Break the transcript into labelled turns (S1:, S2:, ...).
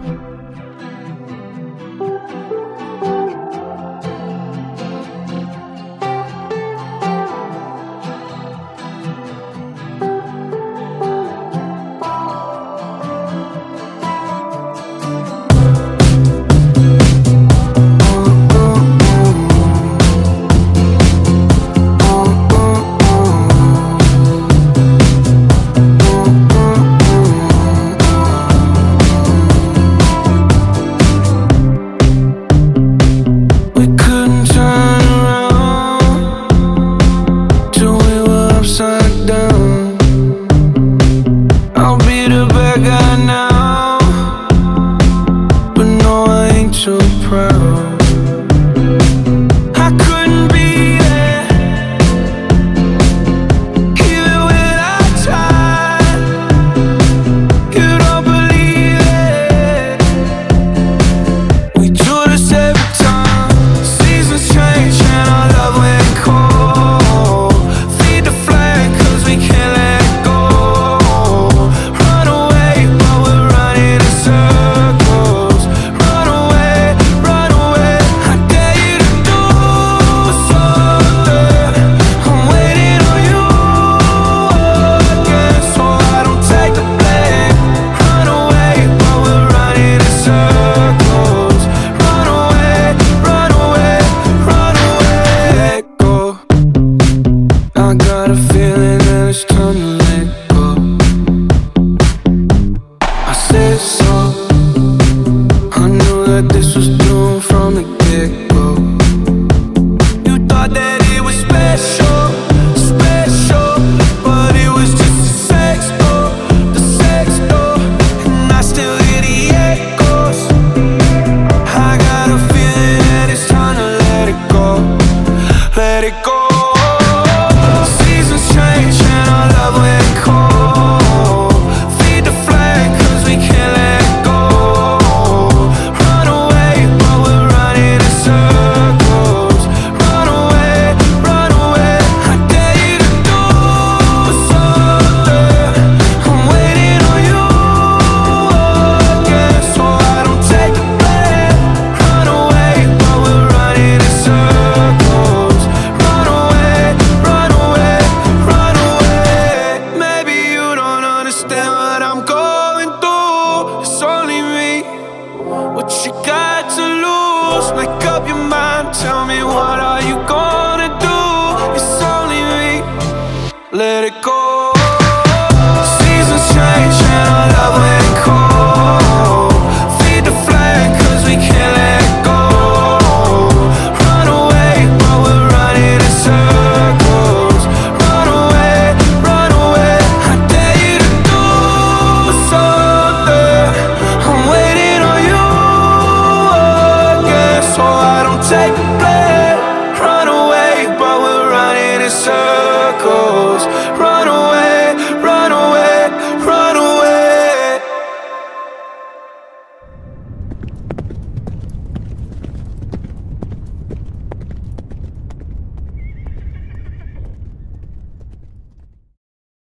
S1: We let Let it go.